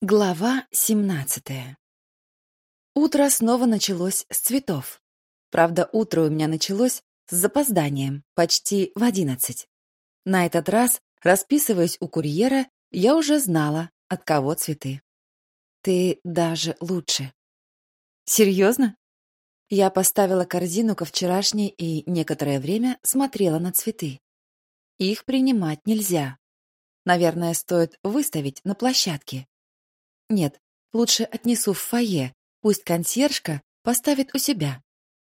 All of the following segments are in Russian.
Глава 17 Утро снова началось с цветов. Правда, утро у меня началось с запозданием, почти в одиннадцать. На этот раз, расписываясь у курьера, я уже знала, от кого цветы. Ты даже лучше. Серьезно? Я поставила корзину ко вчерашней и некоторое время смотрела на цветы. Их принимать нельзя. Наверное, стоит выставить на площадке. Нет, лучше отнесу в фойе, пусть консьержка поставит у себя.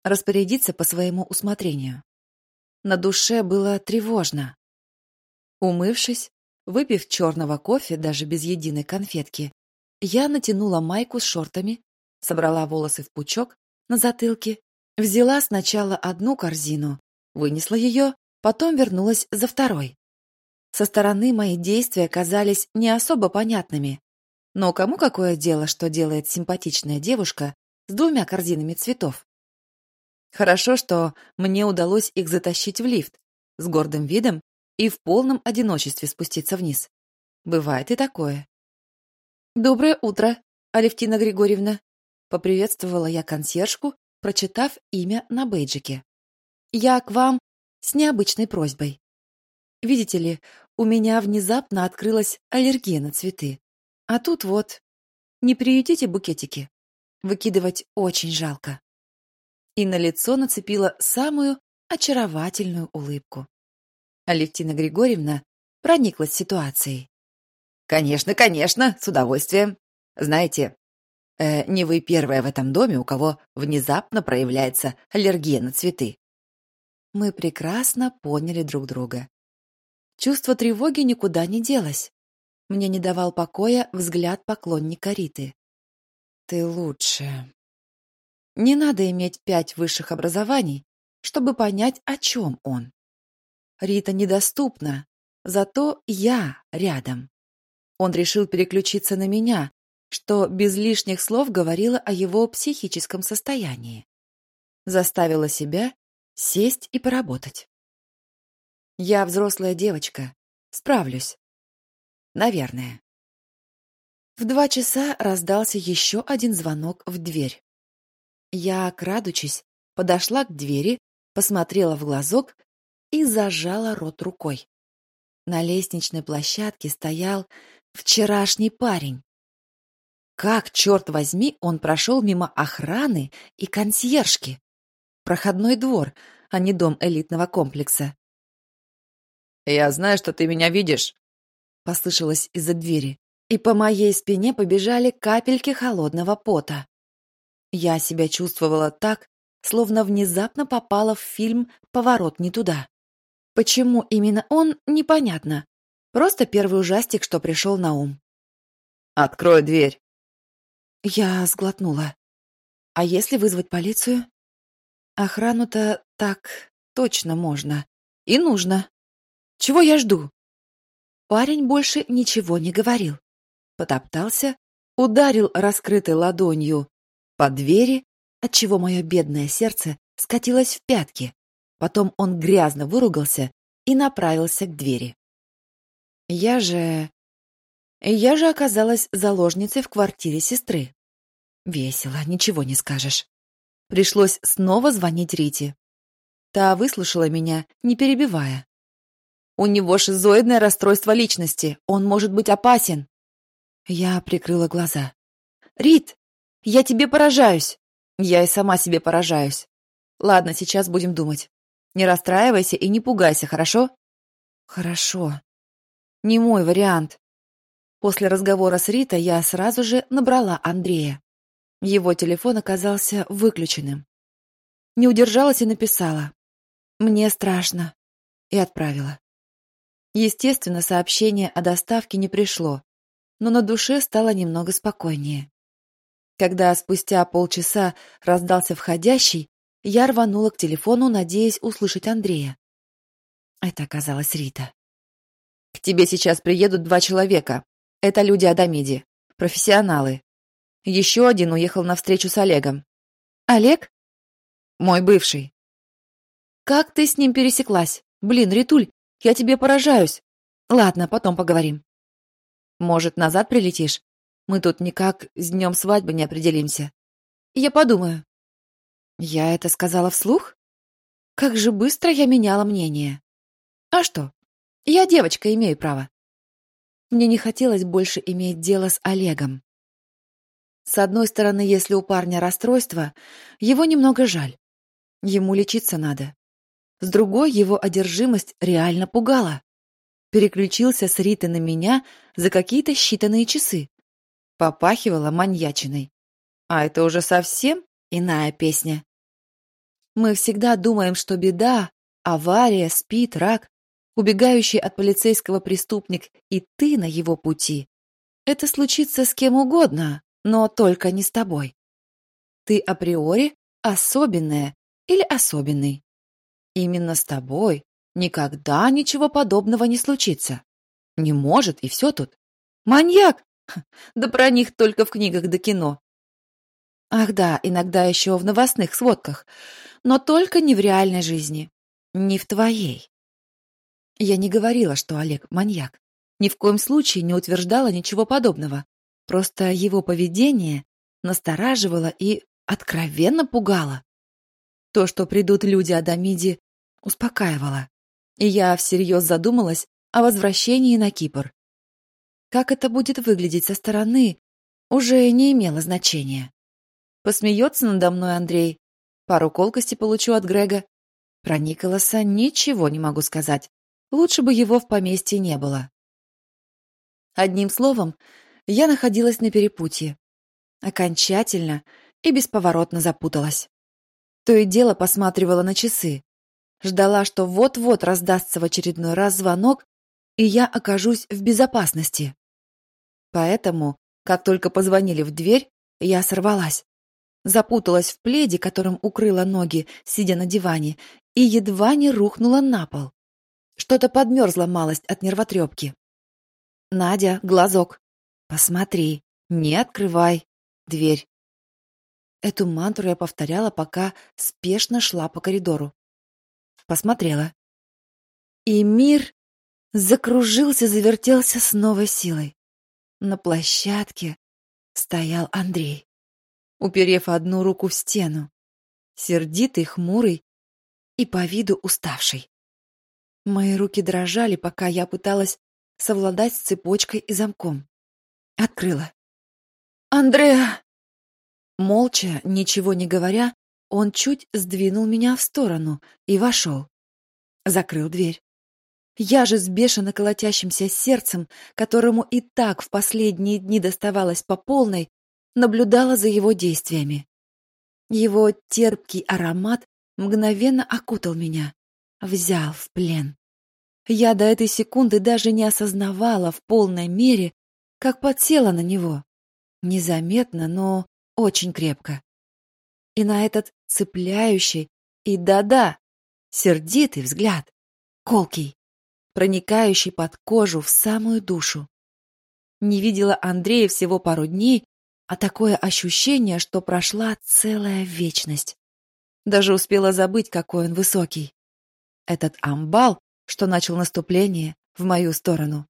Распорядиться по своему усмотрению. На душе было тревожно. Умывшись, выпив черного кофе даже без единой конфетки, я натянула майку с шортами, собрала волосы в пучок на затылке, взяла сначала одну корзину, вынесла ее, потом вернулась за второй. Со стороны мои действия казались не особо понятными, но кому какое дело, что делает симпатичная девушка с двумя корзинами цветов? Хорошо, что мне удалось их затащить в лифт с гордым видом и в полном одиночестве спуститься вниз. Бывает и такое. «Доброе утро, Алевтина Григорьевна», — поприветствовала я консьержку, прочитав имя на бейджике. «Я к вам с необычной просьбой. Видите ли, у меня внезапно открылась аллергия на цветы. А тут вот, не приютите букетики. Выкидывать очень жалко. И на лицо нацепила самую очаровательную улыбку. Алевтина Григорьевна прониклась ситуацией. «Конечно, конечно, с удовольствием. Знаете, э, не вы первая в этом доме, у кого внезапно проявляется аллергия на цветы». Мы прекрасно поняли друг друга. Чувство тревоги никуда не делось. Мне не давал покоя взгляд поклонника Риты. «Ты лучше». Не надо иметь пять высших образований, чтобы понять, о чем он. Рита недоступна, зато я рядом. Он решил переключиться на меня, что без лишних слов говорило о его психическом состоянии. Заставила себя сесть и поработать. Я взрослая девочка, справлюсь. Наверное. В два часа раздался еще один звонок в дверь. Я, крадучись, подошла к двери, посмотрела в глазок и зажала рот рукой. На лестничной площадке стоял вчерашний парень. Как, черт возьми, он прошел мимо охраны и консьержки? Проходной двор, а не дом элитного комплекса. «Я знаю, что ты меня видишь», послышалось из-за двери, и по моей спине побежали капельки холодного пота. Я себя чувствовала так, словно внезапно попала в фильм «Поворот не туда». Почему именно он, непонятно. Просто первый ужастик, что пришел на ум. «Открой дверь!» Я сглотнула. «А если вызвать полицию?» «Охрану-то так точно можно. И нужно. Чего я жду?» Парень больше ничего не говорил. Потоптался, ударил раскрытой ладонью по двери, отчего мое бедное сердце скатилось в пятки. Потом он грязно выругался и направился к двери. Я же... Я же оказалась заложницей в квартире сестры. Весело, ничего не скажешь. Пришлось снова звонить Рите. Та выслушала меня, не перебивая. У него шизоидное расстройство личности. Он может быть опасен. Я прикрыла глаза. Рит, я тебе поражаюсь. Я и сама себе поражаюсь. Ладно, сейчас будем думать. Не расстраивайся и не пугайся, хорошо? Хорошо. Не мой вариант. После разговора с Ритой я сразу же набрала Андрея. Его телефон оказался выключенным. Не удержалась и написала. «Мне страшно». И отправила. Естественно, сообщение о доставке не пришло, но на душе стало немного спокойнее. Когда спустя полчаса раздался входящий, я рванула к телефону, надеясь услышать Андрея. Это оказалась Рита. «К тебе сейчас приедут два человека. Это люди Адамиди. Профессионалы. Еще один уехал на встречу с Олегом. Олег? Мой бывший. Как ты с ним пересеклась? Блин, Ритуль, я тебе поражаюсь. Ладно, потом поговорим. Может, назад прилетишь? Мы тут никак с днем свадьбы не определимся. Я подумаю. Я это сказала вслух? Как же быстро я меняла мнение. А что? Я девочка, имею право. Мне не хотелось больше иметь дело с Олегом. С одной стороны, если у парня расстройство, его немного жаль. Ему лечиться надо. С другой, его одержимость реально пугала. Переключился с Риты на меня за какие-то считанные часы. Попахивала маньячиной. А это уже совсем иная песня. Мы всегда думаем, что беда, авария, спит, рак, убегающий от полицейского преступник и ты на его пути. Это случится с кем угодно, но только не с тобой. Ты априори особенная или особенный. Именно с тобой никогда ничего подобного не случится. Не может, и все тут. Маньяк! Да про них только в книгах да кино. Ах да, иногда еще в новостных сводках, но только не в реальной жизни. Не в твоей. Я не говорила, что Олег маньяк. Ни в коем случае не утверждала ничего подобного. Просто его поведение настораживало и откровенно пугало. То, что придут люди Адамиди, успокаивало. И я всерьез задумалась о возвращении на Кипр. Как это будет выглядеть со стороны, уже не имело значения. Посмеется надо мной Андрей. Пару колкости получу от Грега. Про Николаса ничего не могу сказать. Лучше бы его в поместье не было. Одним словом, я находилась на перепутье. Окончательно и бесповоротно запуталась. То и дело посматривала на часы. Ждала, что вот-вот раздастся в очередной раз звонок, и я окажусь в безопасности. Поэтому, как только позвонили в дверь, я сорвалась запуталась в пледе, которым укрыла ноги, сидя на диване, и едва не рухнула на пол. Что-то подмерзло малость от нервотрепки. «Надя, глазок. Посмотри, не открывай дверь». Эту мантру я повторяла, пока спешно шла по коридору. Посмотрела. И мир закружился, завертелся с новой силой. На площадке стоял Андрей уперев одну руку в стену, сердитый, хмурый и по виду уставший. Мои руки дрожали, пока я пыталась совладать с цепочкой и замком. Открыла. «Андреа!» Молча, ничего не говоря, он чуть сдвинул меня в сторону и вошел. Закрыл дверь. Я же с бешено колотящимся сердцем, которому и так в последние дни доставалось по полной, наблюдала за его действиями. Его терпкий аромат мгновенно окутал меня, взял в плен. Я до этой секунды даже не осознавала в полной мере, как подсела на него. Незаметно, но очень крепко. И на этот цепляющий и да-да, сердитый взгляд, колкий, проникающий под кожу в самую душу. Не видела Андрея всего пару дней, а такое ощущение, что прошла целая вечность. Даже успела забыть, какой он высокий. Этот амбал, что начал наступление в мою сторону.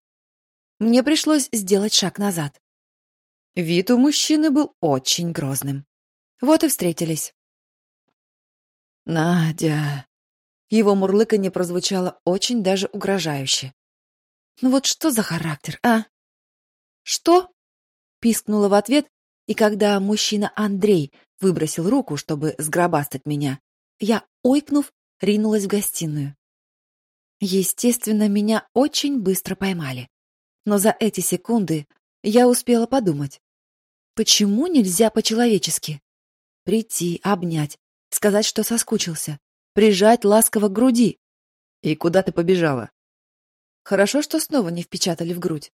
Мне пришлось сделать шаг назад. Вид у мужчины был очень грозным. Вот и встретились. «Надя!» Его мурлыканье прозвучало очень даже угрожающе. «Ну вот что за характер, а?» «Что?» — пискнула в ответ и когда мужчина Андрей выбросил руку, чтобы сгробастать меня, я, ойкнув, ринулась в гостиную. Естественно, меня очень быстро поймали. Но за эти секунды я успела подумать. Почему нельзя по-человечески? Прийти, обнять, сказать, что соскучился, прижать ласково к груди. И куда ты побежала? Хорошо, что снова не впечатали в грудь.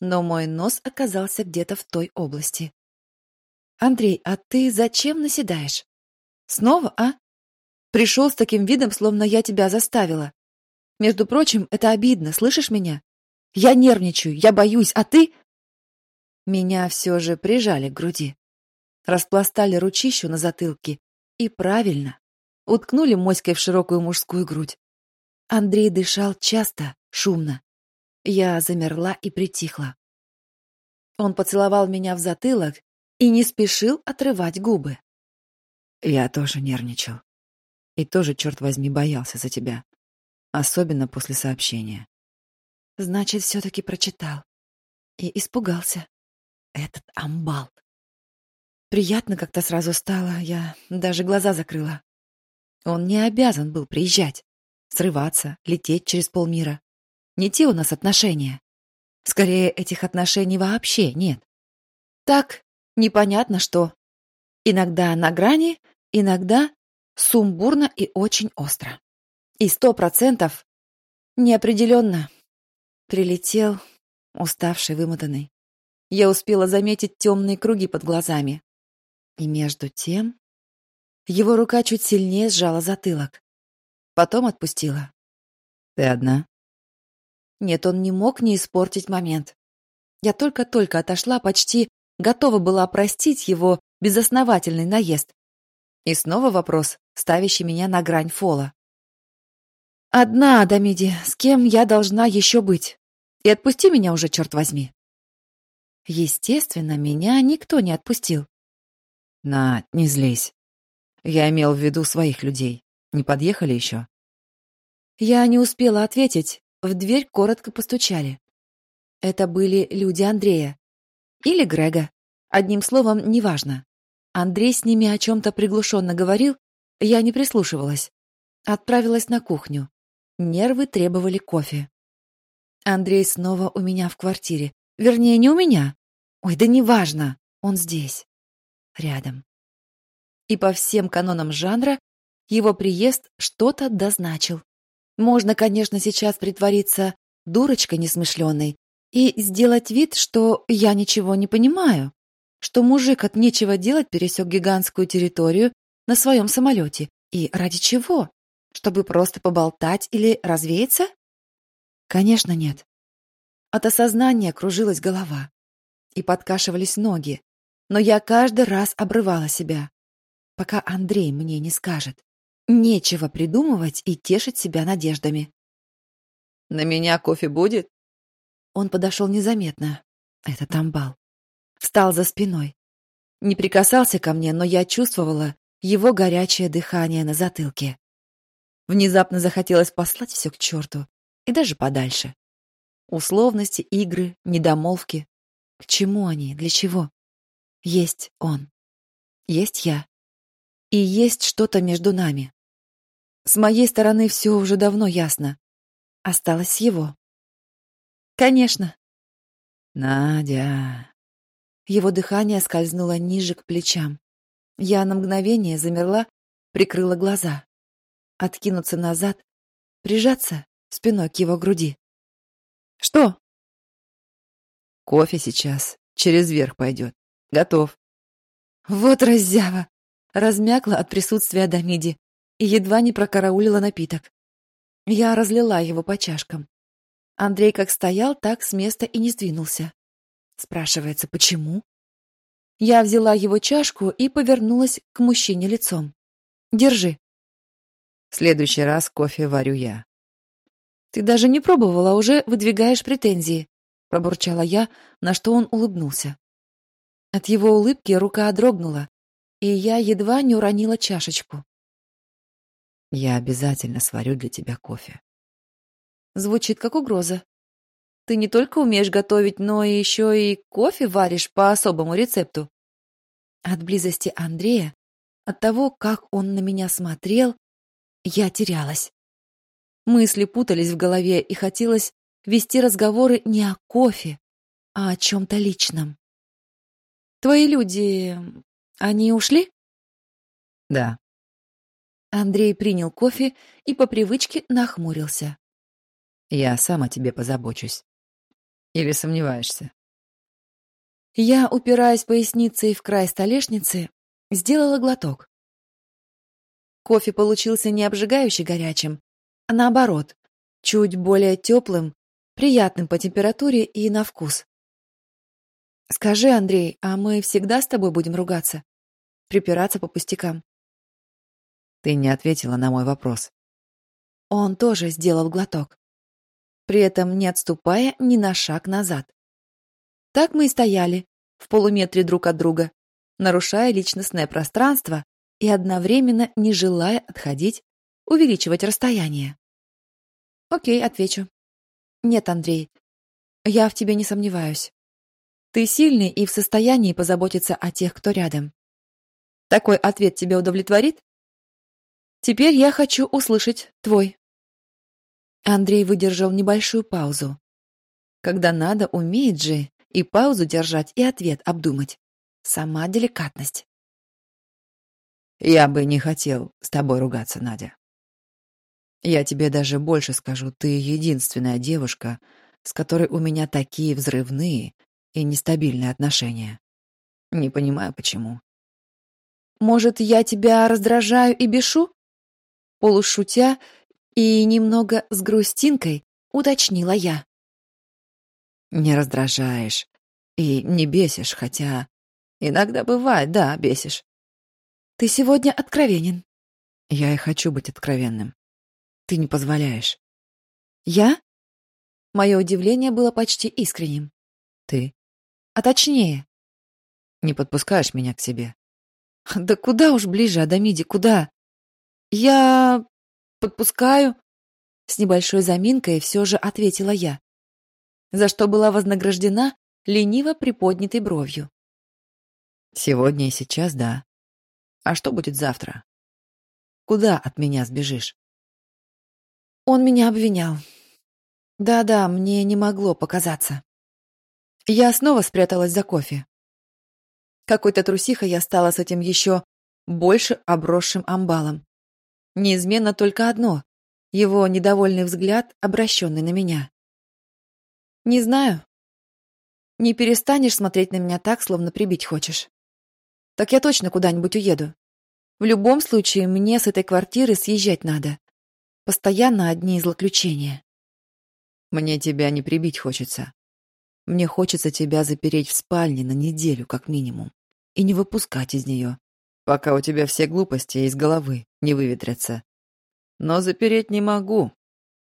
Но мой нос оказался где-то в той области. Андрей, а ты зачем наседаешь? Снова, а? Пришел с таким видом, словно я тебя заставила. Между прочим, это обидно, слышишь меня? Я нервничаю, я боюсь, а ты... Меня все же прижали к груди. Распластали ручищу на затылке. И правильно. Уткнули моськой в широкую мужскую грудь. Андрей дышал часто, шумно. Я замерла и притихла. Он поцеловал меня в затылок и не спешил отрывать губы. Я тоже нервничал. И тоже, черт возьми, боялся за тебя. Особенно после сообщения. Значит, все-таки прочитал. И испугался. Этот амбал. Приятно как-то сразу стало, я даже глаза закрыла. Он не обязан был приезжать, срываться, лететь через полмира. Не те у нас отношения. Скорее, этих отношений вообще нет. Так, непонятно что. Иногда на грани, иногда сумбурно и очень остро. И сто процентов неопределенно. Прилетел, уставший, вымотанный. Я успела заметить темные круги под глазами. И между тем его рука чуть сильнее сжала затылок. Потом отпустила. «Ты одна?» Нет, он не мог не испортить момент. Я только-только отошла, почти готова была простить его безосновательный наезд. И снова вопрос, ставящий меня на грань фола. «Одна, Адамиди, с кем я должна еще быть? И отпусти меня уже, черт возьми!» Естественно, меня никто не отпустил. «На, не злись. Я имел в виду своих людей. Не подъехали еще?» Я не успела ответить, в дверь коротко постучали. Это были люди Андрея. Или Грега. Одним словом, неважно. Андрей с ними о чем-то приглушенно говорил, я не прислушивалась. Отправилась на кухню. Нервы требовали кофе. Андрей снова у меня в квартире. Вернее, не у меня. Ой, да неважно. Он здесь. Рядом. И по всем канонам жанра его приезд что-то дозначил. Можно, конечно, сейчас притвориться дурочкой несмышленой и сделать вид, что я ничего не понимаю, что мужик от нечего делать пересек гигантскую территорию на своем самолете. И ради чего? Чтобы просто поболтать или развеяться? Конечно, нет. От осознания кружилась голова и подкашивались ноги, но я каждый раз обрывала себя, пока Андрей мне не скажет. Нечего придумывать и тешить себя надеждами. «На меня кофе будет?» Он подошел незаметно. Это тамбал. Встал за спиной. Не прикасался ко мне, но я чувствовала его горячее дыхание на затылке. Внезапно захотелось послать все к черту. И даже подальше. Условности, игры, недомолвки. К чему они? Для чего? Есть он. Есть я. И есть что-то между нами. С моей стороны все уже давно ясно. Осталось его. Конечно. Надя. Его дыхание скользнуло ниже к плечам. Я на мгновение замерла, прикрыла глаза. Откинуться назад, прижаться спиной к его груди. Что? Кофе сейчас через верх пойдет. Готов. Вот раззява. Размякла от присутствия Дамиди и едва не прокараулила напиток. Я разлила его по чашкам. Андрей как стоял, так с места и не сдвинулся. Спрашивается, почему? Я взяла его чашку и повернулась к мужчине лицом. Держи. В следующий раз кофе варю я. Ты даже не пробовала, а уже выдвигаешь претензии, пробурчала я, на что он улыбнулся. От его улыбки рука дрогнула, и я едва не уронила чашечку. Я обязательно сварю для тебя кофе. Звучит как угроза. Ты не только умеешь готовить, но еще и кофе варишь по особому рецепту. От близости Андрея, от того, как он на меня смотрел, я терялась. Мысли путались в голове, и хотелось вести разговоры не о кофе, а о чем-то личном. Твои люди, они ушли? Да. Андрей принял кофе и по привычке нахмурился. Я сам о тебе позабочусь. Или сомневаешься? Я, упираясь поясницей в край столешницы, сделала глоток. Кофе получился не обжигающе горячим, а наоборот, чуть более теплым, приятным по температуре и на вкус. Скажи, Андрей, а мы всегда с тобой будем ругаться? Припираться по пустякам? Ты не ответила на мой вопрос. Он тоже сделал глоток, при этом не отступая ни на шаг назад. Так мы и стояли, в полуметре друг от друга, нарушая личностное пространство и одновременно не желая отходить, увеличивать расстояние. Окей, отвечу. Нет, Андрей, я в тебе не сомневаюсь. Ты сильный и в состоянии позаботиться о тех, кто рядом. Такой ответ тебя удовлетворит? Теперь я хочу услышать твой. Андрей выдержал небольшую паузу. Когда надо, умеет же и паузу держать, и ответ обдумать. Сама деликатность. Я бы не хотел с тобой ругаться, Надя. Я тебе даже больше скажу, ты единственная девушка, с которой у меня такие взрывные и нестабильные отношения. Не понимаю, почему. Может, я тебя раздражаю и бешу? Полушутя и немного с грустинкой уточнила я. Не раздражаешь и не бесишь, хотя иногда бывает, да, бесишь. Ты сегодня откровенен. Я и хочу быть откровенным. Ты не позволяешь. Я? Мое удивление было почти искренним. Ты? А точнее? Не подпускаешь меня к себе. Да куда уж ближе, Адамиди, куда? Я подпускаю. С небольшой заминкой все же ответила я, за что была вознаграждена лениво приподнятой бровью. Сегодня и сейчас, да. А что будет завтра? Куда от меня сбежишь? Он меня обвинял. Да-да, мне не могло показаться. Я снова спряталась за кофе. Какой-то трусиха я стала с этим еще больше обросшим амбалом. Неизменно только одно — его недовольный взгляд, обращенный на меня. Не знаю. Не перестанешь смотреть на меня так, словно прибить хочешь. Так я точно куда-нибудь уеду. В любом случае, мне с этой квартиры съезжать надо. Постоянно одни злоключения. Мне тебя не прибить хочется. Мне хочется тебя запереть в спальне на неделю, как минимум, и не выпускать из нее, пока у тебя все глупости из головы не выветрятся. Но запереть не могу.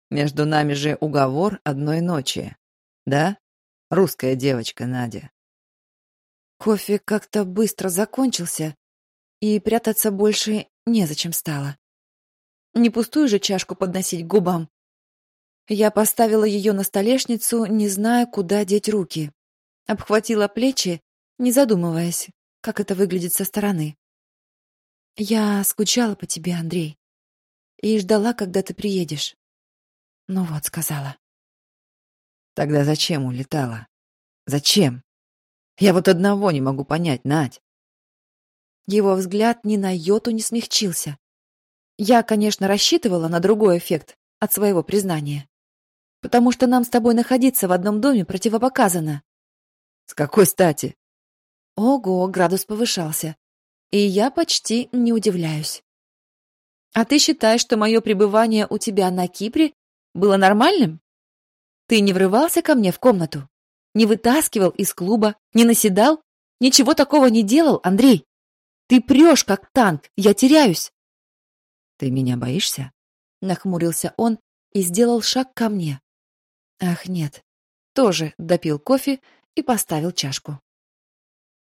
Между нами же уговор одной ночи. Да? Русская девочка Надя. Кофе как-то быстро закончился, и прятаться больше незачем стало. Не пустую же чашку подносить к губам. Я поставила ее на столешницу, не зная, куда деть руки. Обхватила плечи, не задумываясь, как это выглядит со стороны. Я скучала по тебе, Андрей, и ждала, когда ты приедешь. Ну вот, сказала. Тогда зачем улетала? Зачем? Я вот одного не могу понять, Надь. Его взгляд ни на йоту не смягчился. Я, конечно, рассчитывала на другой эффект от своего признания. Потому что нам с тобой находиться в одном доме противопоказано. С какой стати? Ого, градус повышался. И я почти не удивляюсь. А ты считаешь, что мое пребывание у тебя на Кипре было нормальным? Ты не врывался ко мне в комнату? Не вытаскивал из клуба? Не наседал? Ничего такого не делал, Андрей? Ты прешь, как танк, я теряюсь. «Ты меня боишься?» Нахмурился он и сделал шаг ко мне. Ах, нет. Тоже допил кофе и поставил чашку.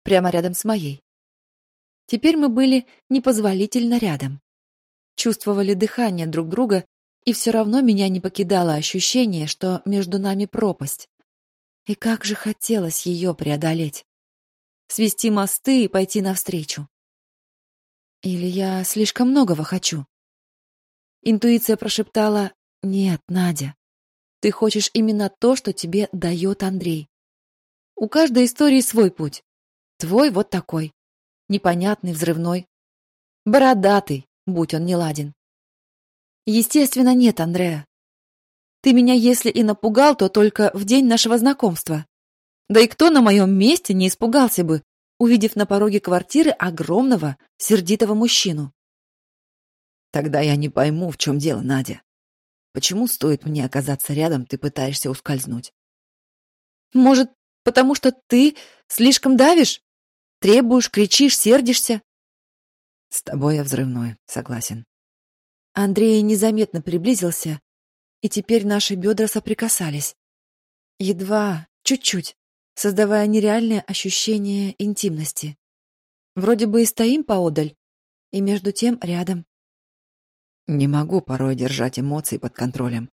Прямо рядом с моей. Теперь мы были непозволительно рядом. Чувствовали дыхание друг друга, и все равно меня не покидало ощущение, что между нами пропасть. И как же хотелось ее преодолеть. Свести мосты и пойти навстречу. Или я слишком многого хочу? Интуиция прошептала «Нет, Надя, ты хочешь именно то, что тебе дает Андрей. У каждой истории свой путь. Твой вот такой. Непонятный, взрывной. Бородатый, будь он неладен. Естественно, нет, Андреа. Ты меня, если и напугал, то только в день нашего знакомства. Да и кто на моем месте не испугался бы, увидев на пороге квартиры огромного, сердитого мужчину? Тогда я не пойму, в чем дело, Надя. Почему стоит мне оказаться рядом, ты пытаешься ускользнуть? Может, потому что ты слишком давишь? Требуешь, кричишь, сердишься? С тобой я взрывной, согласен. Андрей незаметно приблизился, и теперь наши бедра соприкасались. Едва, чуть-чуть. создавая нереальное ощущение интимности. Вроде бы и стоим поодаль, и между тем рядом. Не могу порой держать эмоции под контролем.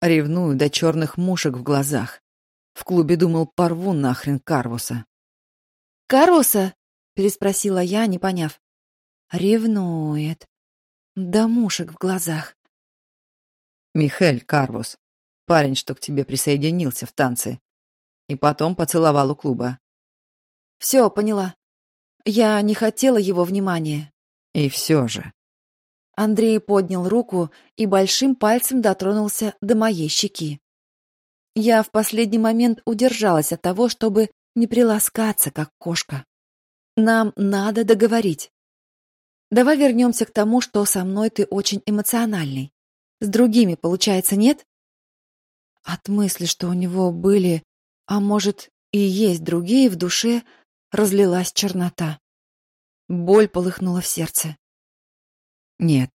Ревную до черных мушек в глазах. В клубе думал, порву нахрен Карвуса. «Карвуса?» — переспросила я, не поняв. «Ревнует. Да мушек в глазах». «Михель Карвус, парень, что к тебе присоединился в танце. И потом поцеловал у клуба». «Все, поняла. Я не хотела его внимания». «И все же». Андрей поднял руку и большим пальцем дотронулся до моей щеки. Я в последний момент удержалась от того, чтобы не приласкаться, как кошка. Нам надо договорить. Давай вернемся к тому, что со мной ты очень эмоциональный. С другими, получается, нет? От мысли, что у него были, а может, и есть другие в душе, разлилась чернота. Боль полыхнула в сердце. Нет.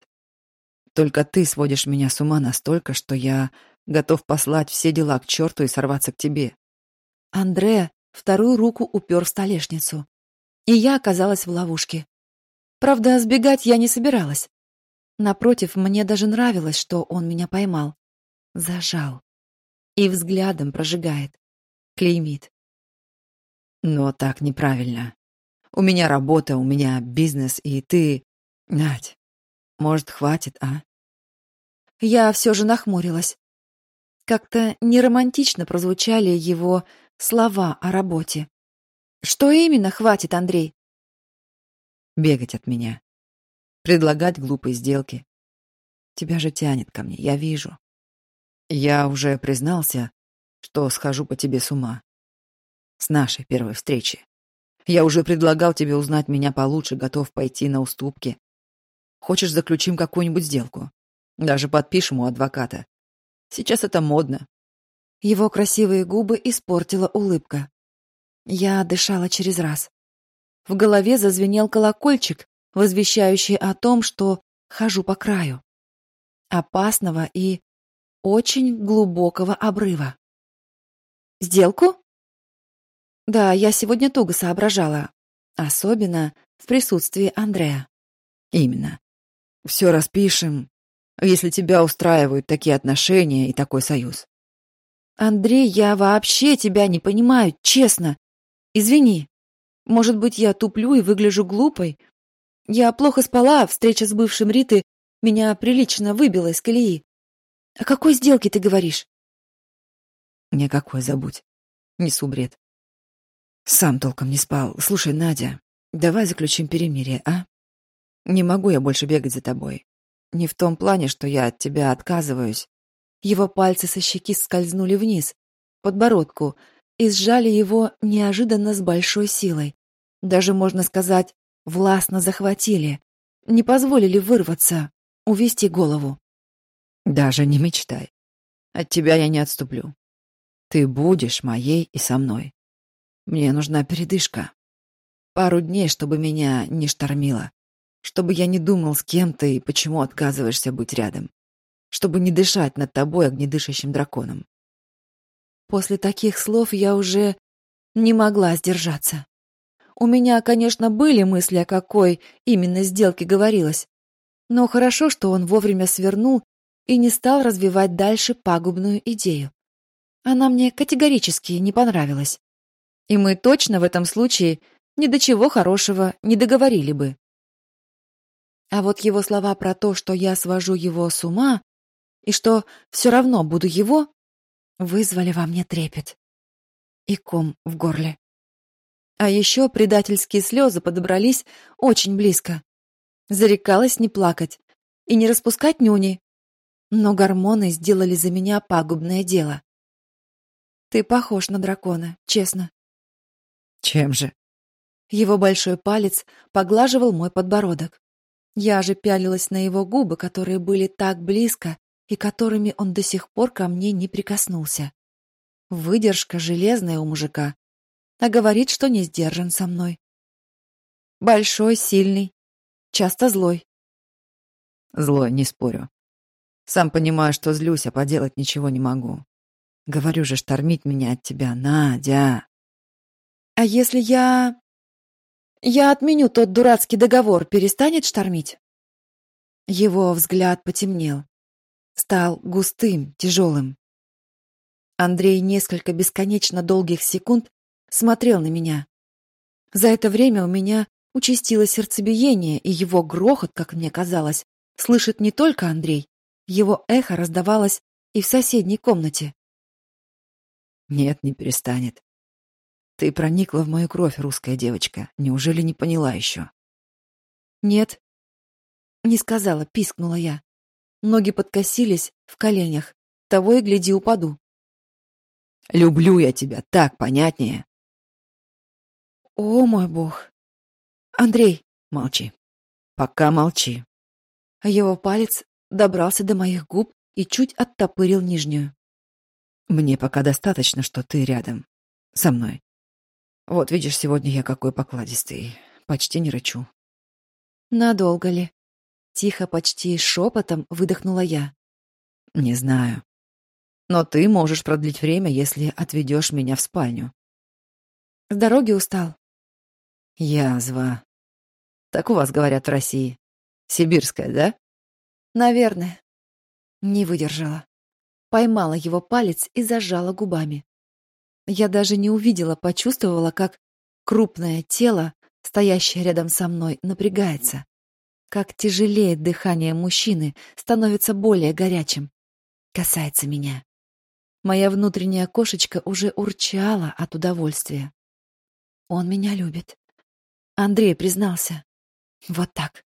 Только ты сводишь меня с ума настолько, что я готов послать все дела к черту и сорваться к тебе. Андре вторую руку упер в столешницу. И я оказалась в ловушке. Правда, сбегать я не собиралась. Напротив, мне даже нравилось, что он меня поймал. Зажал. И взглядом прожигает. Клеймит. Но так неправильно. У меня работа, у меня бизнес, и ты... Надь, может, хватит, а? Я все же нахмурилась. Как-то неромантично прозвучали его слова о работе. Что именно хватит, Андрей? Бегать от меня. Предлагать глупые сделки. Тебя же тянет ко мне, я вижу. Я уже признался, что схожу по тебе с ума. С нашей первой встречи. Я уже предлагал тебе узнать меня получше, готов пойти на уступки. Хочешь, заключим какую-нибудь сделку? Даже подпишем у адвоката. Сейчас это модно. Его красивые губы испортила улыбка. Я дышала через раз. В голове зазвенел колокольчик, возвещающий о том, что хожу по краю. Опасного и очень глубокого обрыва. Сделку? Да, я сегодня туго соображала. Особенно в присутствии Андрея. Именно. Все распишем, если тебя устраивают такие отношения и такой союз. Андрей, я вообще тебя не понимаю, честно. Извини. Может быть, я туплю и выгляжу глупой. Я плохо спала, встреча с бывшим Риты меня прилично выбила из колеи. О какой сделке ты говоришь? Никакой, забудь. Несу бред. Сам толком не спал. Слушай, Надя, давай заключим перемирие, а? Не могу я больше бегать за тобой. Не в том плане, что я от тебя отказываюсь. Его пальцы со щеки скользнули вниз, подбородку, и сжали его неожиданно с большой силой. Даже, можно сказать, властно захватили, не позволили вырваться, увести голову. Даже не мечтай. От тебя я не отступлю. Ты будешь моей и со мной. Мне нужна передышка. Пару дней, чтобы меня не штормило чтобы я не думал, с кем ты и почему отказываешься быть рядом, чтобы не дышать над тобой огнедышащим драконом. После таких слов я уже не могла сдержаться. У меня, конечно, были мысли, о какой именно сделке говорилось, но хорошо, что он вовремя свернул и не стал развивать дальше пагубную идею. Она мне категорически не понравилась. И мы точно в этом случае ни до чего хорошего не договорили бы. А вот его слова про то, что я свожу его с ума, и что все равно буду его, вызвали во мне трепет и ком в горле. А еще предательские слезы подобрались очень близко. Зарекалась не плакать и не распускать нюни, но гормоны сделали за меня пагубное дело. Ты похож на дракона, честно. Чем же? Его большой палец поглаживал мой подбородок. Я же пялилась на его губы, которые были так близко и которыми он до сих пор ко мне не прикоснулся. Выдержка железная у мужика, а говорит, что не сдержан со мной. Большой, сильный, часто злой. Злой, не спорю. Сам понимаю, что злюсь, а поделать ничего не могу. Говорю же, штормить меня от тебя, Надя. А если я... Я отменю тот дурацкий договор, перестанет штормить? Его взгляд потемнел. Стал густым, тяжелым. Андрей несколько бесконечно долгих секунд смотрел на меня. За это время у меня участилось сердцебиение, и его грохот, как мне казалось, слышит не только Андрей. Его эхо раздавалось и в соседней комнате. Нет, не перестанет. Ты проникла в мою кровь, русская девочка. Неужели не поняла еще? Нет. Не сказала, пискнула я. Ноги подкосились в коленях. Того и гляди, упаду. Люблю я тебя, так понятнее. О, мой бог. Андрей, молчи. Пока молчи. Его палец добрался до моих губ и чуть оттопырил нижнюю. Мне пока достаточно, что ты рядом. Со мной. Вот видишь, сегодня я какой покладистый. Почти не рычу. Надолго ли? Тихо, почти шепотом выдохнула я. Не знаю. Но ты можешь продлить время, если отведешь меня в спальню. С дороги устал. Язва. Так у вас говорят в России. Сибирская, да? Наверное. Не выдержала. Поймала его палец и зажала губами. Я даже не увидела, почувствовала, как крупное тело, стоящее рядом со мной, напрягается. Как тяжелеет дыхание мужчины, становится более горячим. Касается меня. Моя внутренняя кошечка уже урчала от удовольствия. Он меня любит. Андрей признался. Вот так.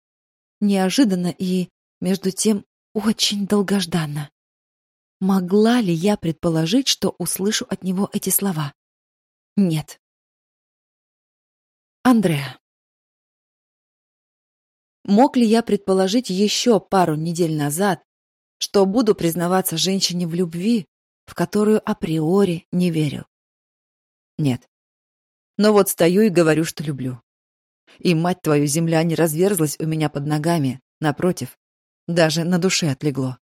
Неожиданно и, между тем, очень долгожданно. Могла ли я предположить, что услышу от него эти слова? Нет. Андреа. Мог ли я предположить еще пару недель назад, что буду признаваться женщине в любви, в которую априори не верил. Нет. Но вот стою и говорю, что люблю. И, мать твою, земля не разверзлась у меня под ногами, напротив, даже на душе отлегло.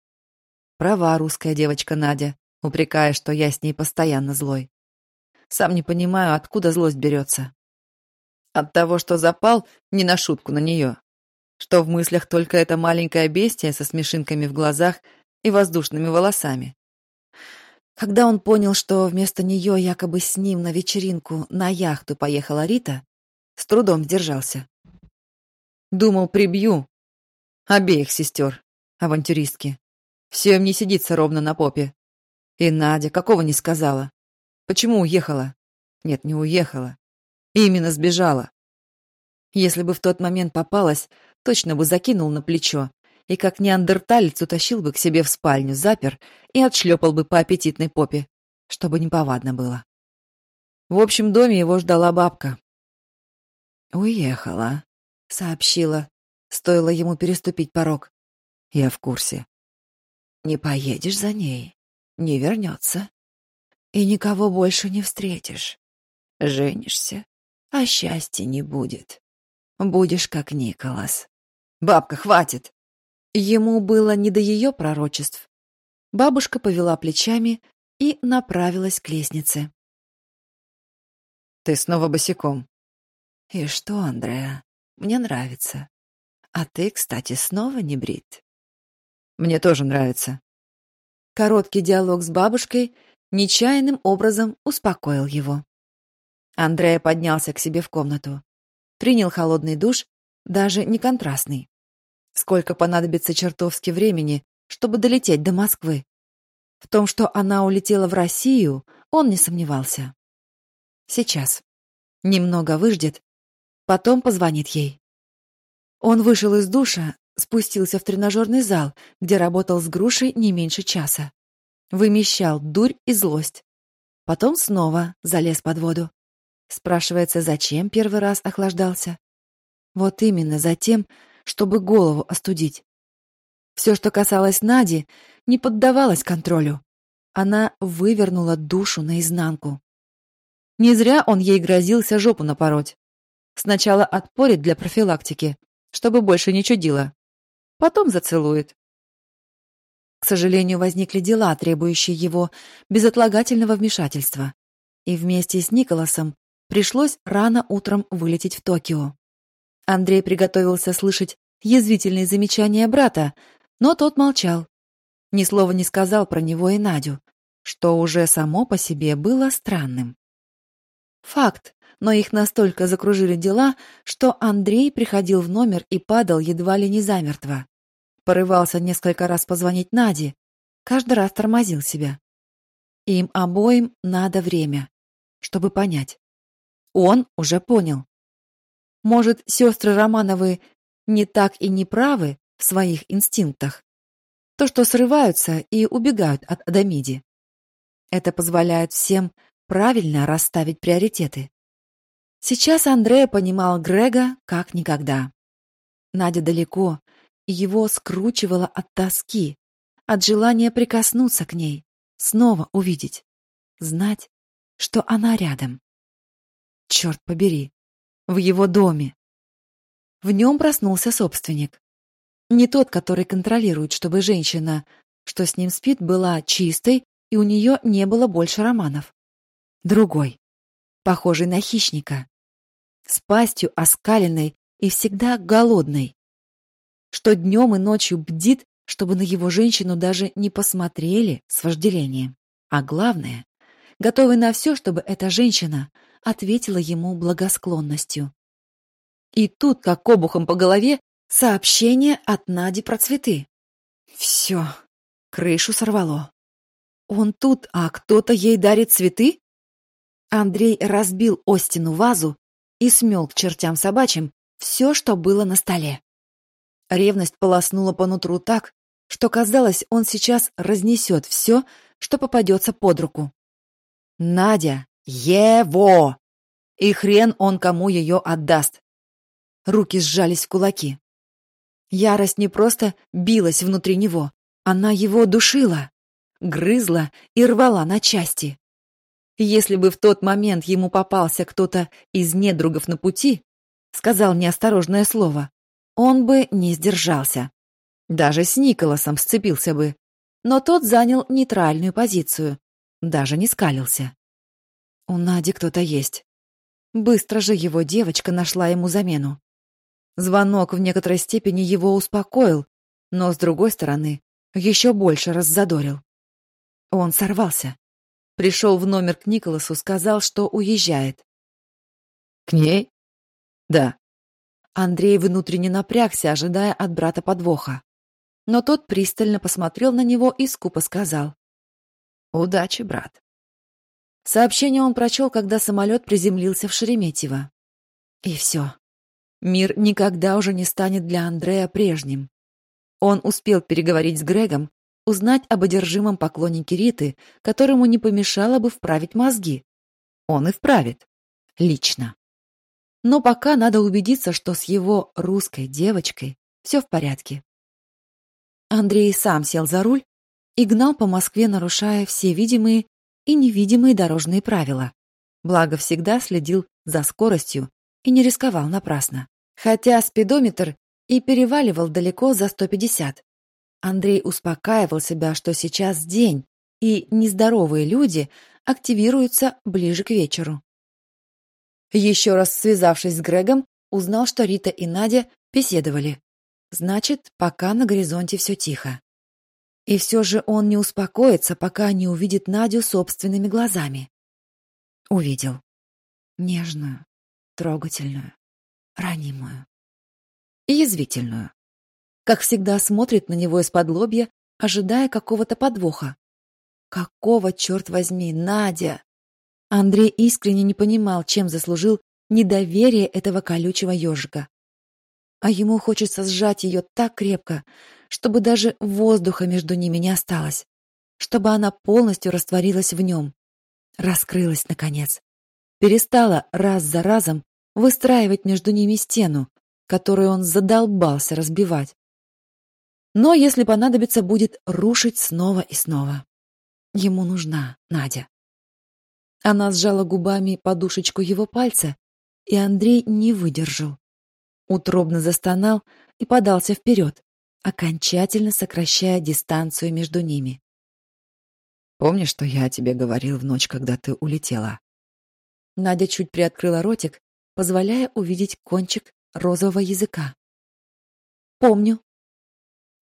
Права русская девочка Надя, упрекая, что я с ней постоянно злой. Сам не понимаю, откуда злость берется. От того, что запал не на шутку на нее. Что в мыслях только это маленькое бестие со смешинками в глазах и воздушными волосами. Когда он понял, что вместо нее якобы с ним на вечеринку на яхту поехала Рита, с трудом сдержался. Думал, прибью обеих сестер, авантюристки. Все им не сидится ровно на попе. И Надя какого не сказала. Почему уехала? Нет, не уехала. Именно сбежала. Если бы в тот момент попалась, точно бы закинул на плечо и как неандерталец утащил бы к себе в спальню, запер и отшлепал бы по аппетитной попе, чтобы неповадно было. В общем доме его ждала бабка. «Уехала», — сообщила. Стоило ему переступить порог. «Я в курсе». «Не поедешь за ней, не вернется. И никого больше не встретишь. Женишься, а счастья не будет. Будешь как Николас». «Бабка, хватит!» Ему было не до ее пророчеств. Бабушка повела плечами и направилась к лестнице. «Ты снова босиком». «И что, Андреа, мне нравится. А ты, кстати, снова не брит». «Мне тоже нравится». Короткий диалог с бабушкой нечаянным образом успокоил его. Андрея поднялся к себе в комнату. Принял холодный душ, даже не контрастный. Сколько понадобится чертовски времени, чтобы долететь до Москвы? В том, что она улетела в Россию, он не сомневался. Сейчас. Немного выждет, потом позвонит ей. Он вышел из душа, спустился в тренажерный зал, где работал с грушей не меньше часа. Вымещал дурь и злость. Потом снова залез под воду. Спрашивается, зачем первый раз охлаждался? Вот именно за тем, чтобы голову остудить. Все, что касалось Нади, не поддавалось контролю. Она вывернула душу наизнанку. Не зря он ей грозился жопу напороть. Сначала отпорит для профилактики, чтобы больше не чудило. Потом зацелует. К сожалению, возникли дела, требующие его безотлагательного вмешательства. И вместе с Николасом пришлось рано утром вылететь в Токио. Андрей приготовился слышать язвительные замечания брата, но тот молчал. Ни слова не сказал про него и Надю, что уже само по себе было странным. Факт, но их настолько закружили дела, что Андрей приходил в номер и падал едва ли не замертво. Порывался несколько раз позвонить Наде, каждый раз тормозил себя. Им обоим надо время, чтобы понять. Он уже понял. Может, сестры Романовы не так и не правы в своих инстинктах? То, что срываются и убегают от Адамиди. Это позволяет всем правильно расставить приоритеты. Сейчас Андрея понимал Грега как никогда. Надя далеко, его скручивало от тоски, от желания прикоснуться к ней, снова увидеть, знать, что она рядом. Черт побери, в его доме. В нем проснулся собственник. Не тот, который контролирует, чтобы женщина, что с ним спит, была чистой и у нее не было больше романов. Другой, похожий на хищника, с пастью оскаленной и всегда голодной, что днем и ночью бдит, чтобы на его женщину даже не посмотрели с вожделением. А главное, готовый на все, чтобы эта женщина ответила ему благосклонностью. И тут, как обухом по голове, сообщение от Нади про цветы. Все, крышу сорвало. Он тут, а кто-то ей дарит цветы? Андрей разбил Остину вазу и смел к чертям собачьим все, что было на столе. Ревность полоснула по нутру так, что казалось, он сейчас разнесет все, что попадется под руку. Надя, его! И хрен он кому ее отдаст. Руки сжались в кулаки. Ярость не просто билась внутри него, она его душила, грызла и рвала на части. Если бы в тот момент ему попался кто-то из недругов на пути, сказал неосторожное слово, он бы не сдержался. Даже с Николасом сцепился бы. Но тот занял нейтральную позицию, даже не скалился. У Нади кто-то есть. Быстро же его девочка нашла ему замену. Звонок в некоторой степени его успокоил, но, с другой стороны, еще больше раззадорил. Он сорвался. Пришел в номер к Николасу, сказал, что уезжает. «К ней?» «Да». Андрей внутренне напрягся, ожидая от брата подвоха. Но тот пристально посмотрел на него и скупо сказал. «Удачи, брат». Сообщение он прочел, когда самолет приземлился в Шереметьево. И все. Мир никогда уже не станет для Андрея прежним. Он успел переговорить с Грегом, узнать об одержимом поклоннике Риты, которому не помешало бы вправить мозги. Он и вправит. Лично. Но пока надо убедиться, что с его русской девочкой все в порядке. Андрей сам сел за руль и гнал по Москве, нарушая все видимые и невидимые дорожные правила. Благо всегда следил за скоростью и не рисковал напрасно. Хотя спидометр и переваливал далеко за 150. Андрей успокаивал себя, что сейчас день, и нездоровые люди активируются ближе к вечеру. Еще раз связавшись с Грегом, узнал, что Рита и Надя беседовали. Значит, пока на горизонте все тихо. И все же он не успокоится, пока не увидит Надю собственными глазами. Увидел. Нежную, трогательную, ранимую и язвительную. Как всегда смотрит на него из-под лобья, ожидая какого-то подвоха. Какого, черт возьми, Надя? Андрей искренне не понимал, чем заслужил недоверие этого колючего ежика. А ему хочется сжать ее так крепко, чтобы даже воздуха между ними не осталось, чтобы она полностью растворилась в нем, раскрылась, наконец, перестала раз за разом выстраивать между ними стену, которую он задолбался разбивать. Но, если понадобится, будет рушить снова и снова. Ему нужна Надя. Она сжала губами подушечку его пальца, и Андрей не выдержал. Утробно застонал и подался вперед, окончательно сокращая дистанцию между ними. «Помнишь, что я тебе говорил в ночь, когда ты улетела?» Надя чуть приоткрыла ротик, позволяя увидеть кончик розового языка. «Помню».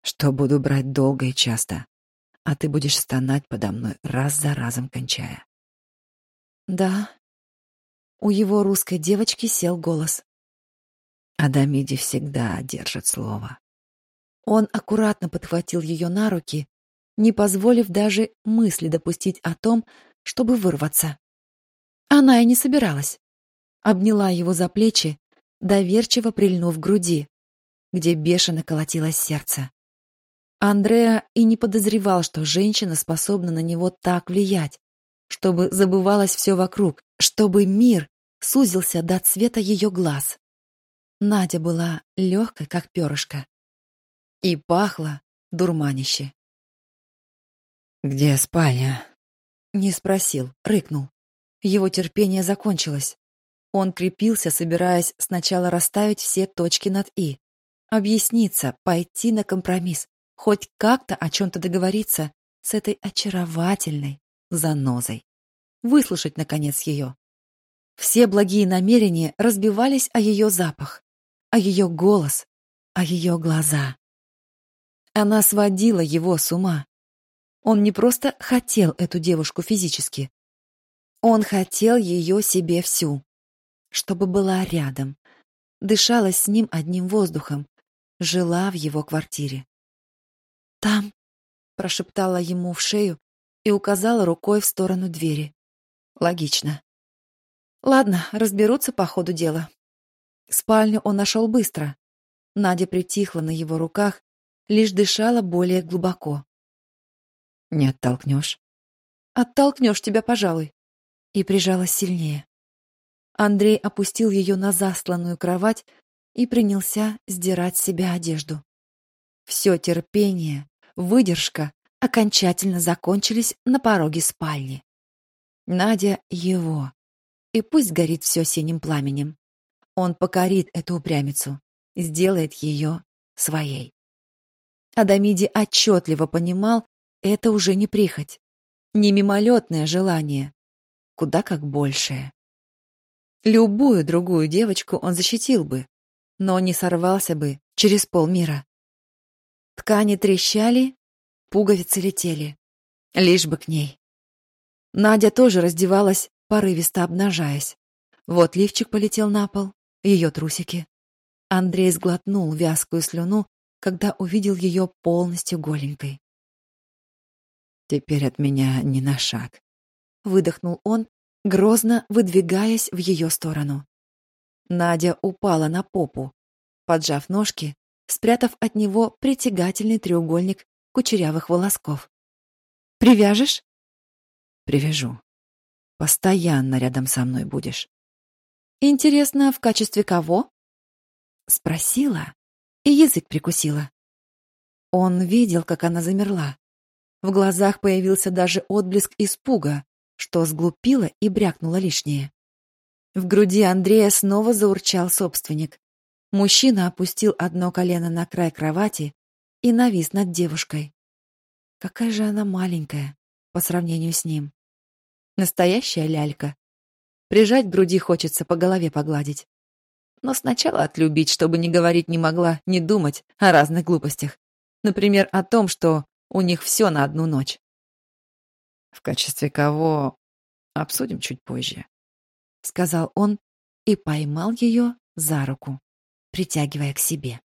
«Что буду брать долго и часто, а ты будешь стонать подо мной, раз за разом кончая». «Да». У его русской девочки сел голос. Адамиди всегда держит слово. Он аккуратно подхватил ее на руки, не позволив даже мысли допустить о том, чтобы вырваться. Она и не собиралась. Обняла его за плечи, доверчиво прильнув к груди, где бешено колотилось сердце. Андреа и не подозревал, что женщина способна на него так влиять, чтобы забывалось все вокруг, чтобы мир сузился до цвета ее глаз. Надя была легкой, как перышко. И пахла дурманище. «Где спальня?» Не спросил, рыкнул. Его терпение закончилось. Он крепился, собираясь сначала расставить все точки над «и». Объясниться, пойти на компромисс, хоть как-то о чем-то договориться с этой очаровательной занозой. Выслушать, наконец, ее. Все благие намерения разбивались о ее запах, о ее голос, о ее глаза. Она сводила его с ума. Он не просто хотел эту девушку физически. Он хотел ее себе всю чтобы была рядом, дышала с ним одним воздухом, жила в его квартире. «Там», — прошептала ему в шею и указала рукой в сторону двери. «Логично». «Ладно, разберутся по ходу дела». Спальню он нашел быстро. Надя притихла на его руках, лишь дышала более глубоко. «Не оттолкнешь?» «Оттолкнешь тебя, пожалуй». И прижалась сильнее. Андрей опустил ее на засланную кровать и принялся сдирать с себя одежду. Все терпение, выдержка окончательно закончились на пороге спальни. Надя его. И пусть горит все синим пламенем. Он покорит эту упрямицу, сделает ее своей. Адамиди отчетливо понимал, это уже не прихоть, не мимолетное желание, куда как большее. Любую другую девочку он защитил бы, но не сорвался бы через полмира. Ткани трещали, пуговицы летели. Лишь бы к ней. Надя тоже раздевалась, порывисто обнажаясь. Вот лифчик полетел на пол, ее трусики. Андрей сглотнул вязкую слюну, когда увидел ее полностью голенькой. «Теперь от меня не на шаг», — выдохнул он грозно выдвигаясь в ее сторону. Надя упала на попу, поджав ножки, спрятав от него притягательный треугольник кучерявых волосков. «Привяжешь?» «Привяжу. Постоянно рядом со мной будешь». «Интересно, в качестве кого?» Спросила и язык прикусила. Он видел, как она замерла. В глазах появился даже отблеск испуга, что сглупила и брякнула лишнее. В груди Андрея снова заурчал собственник. Мужчина опустил одно колено на край кровати и навис над девушкой. Какая же она маленькая по сравнению с ним. Настоящая лялька. Прижать к груди хочется, по голове погладить. Но сначала отлюбить, чтобы не говорить не могла, не думать о разных глупостях. Например, о том, что у них все на одну ночь. В качестве кого обсудим чуть позже, сказал он и поймал ее за руку, притягивая к себе.